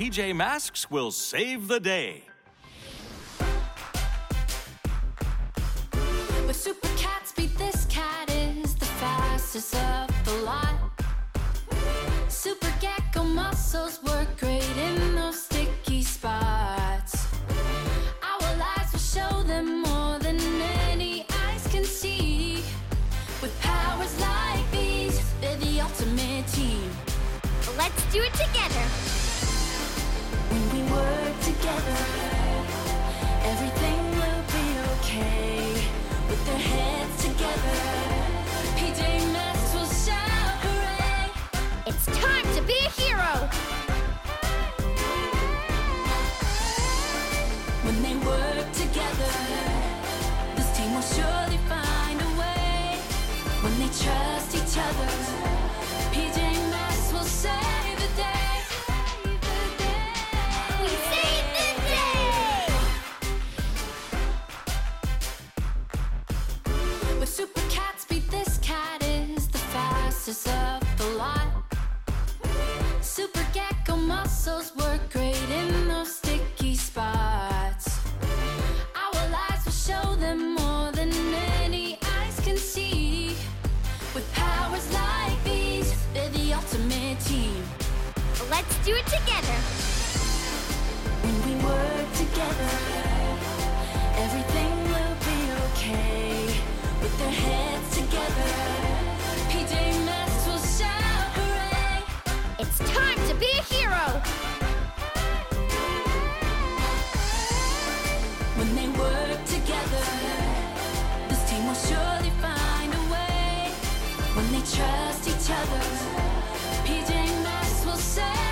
PJ Masks will save the day. With super cat speed, this cat is the fastest of the lot. Super Gekko muscles work great in those sticky spots. Owl eyes will show them more than any eyes can see. With powers like these, they're the ultimate team. Let's do it together. When we work together, everything will be okay. With their heads together, PJ Masks will shout hooray. It's time to be a hero. When they work together, this team will surely find a way. When they trust each other, It's time to be a hero. When they work together, this team will surely find a way. When they trust each other, PJ Masks will save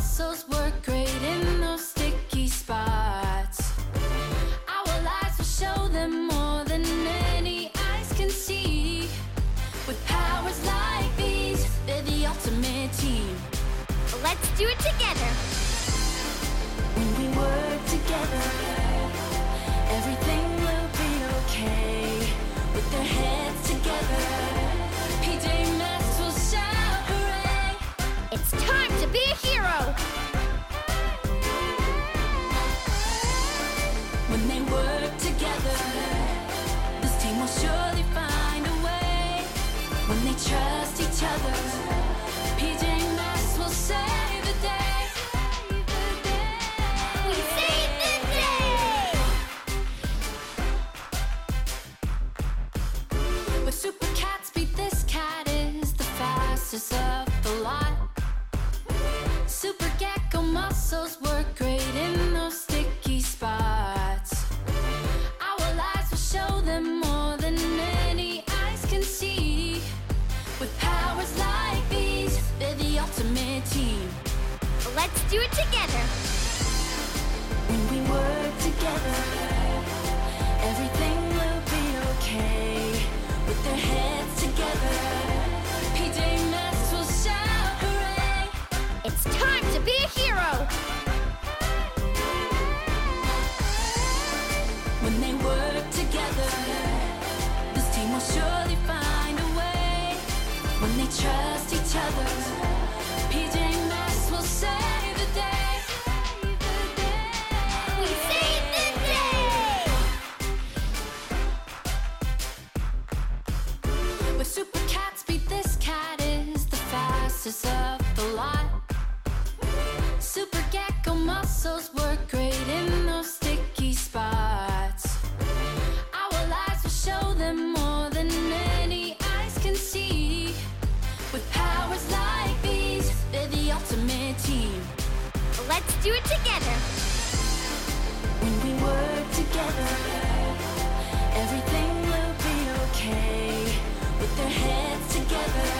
muscles work great in those sticky spots. Owl eyes will show them more than any eyes can see. With powers like these, they're the ultimate team. Let's do it together. They trust each other, PJ Masks will save the day. We save the day. With super cat speed, this cat is the fastest do it together. When we work together, everything will be okay. With their heads together, PJ Masks will shout hooray. It's time to be a hero. When they work together, this team will surely find a way. When they trust each other, PJ Masks will save do it together. When we work together, everything will be okay. With their heads together,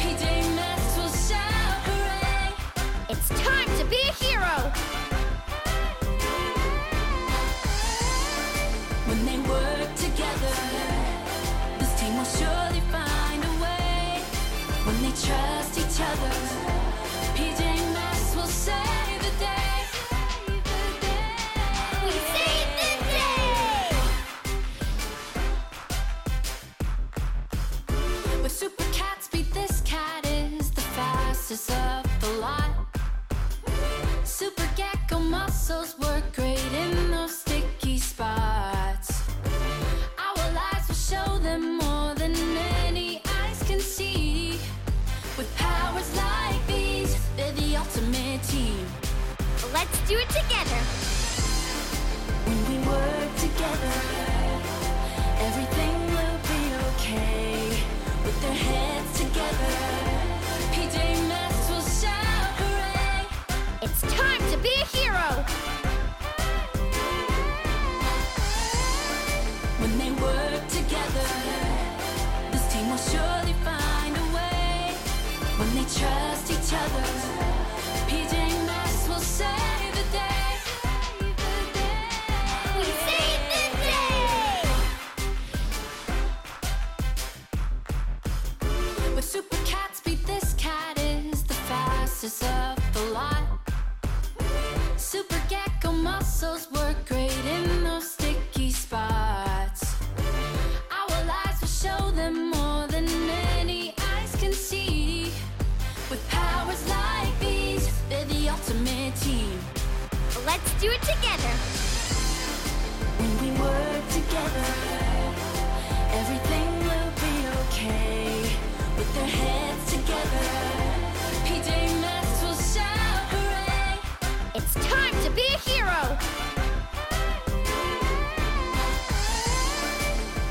PJ Masks will shout hooray. It's time to be a hero. When they work together, this team will surely find a way. When they trust each other, Let's do it together. When we work together, everything will be okay. With their heads together, PJ Masks will shout hooray. It's time to be a hero. Super cat speed, this cat is the fastest of the lot. Super Gekko muscles work great in those sticky spots. Owl eyes will show them more than any eyes can see. With powers like these, they're the ultimate team. Let's do it together. When we work together,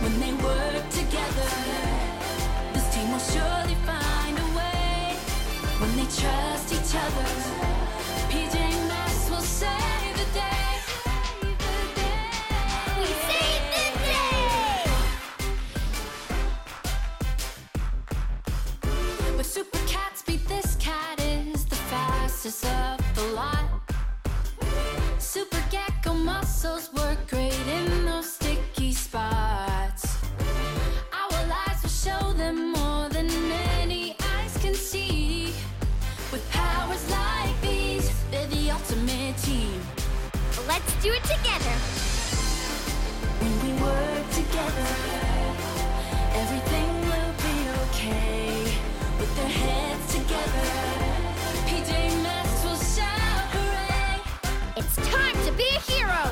When they work together, this team will surely find a way. When they trust each other, PJ Masks will save the day. We save the day. With super cat speed, this cat is the fastest of the lot. Super Gekko muscles work great in those sticky spots. Let's do it together. When we work together, everything will be okay. With their heads together, PJ Masks will shout hooray. It's time to be a hero.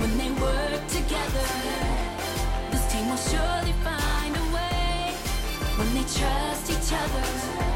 When they work together, this team will surely find a way. When they trust each other,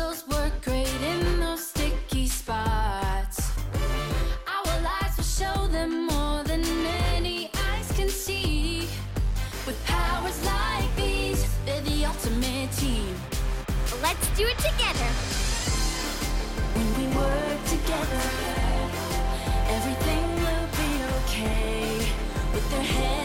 muscles work great in those sticky spots. Owl eyes will show them more than any eyes can see. With powers like these, they're the ultimate team. Let's do it together. When we work together, everything will be okay. With their heads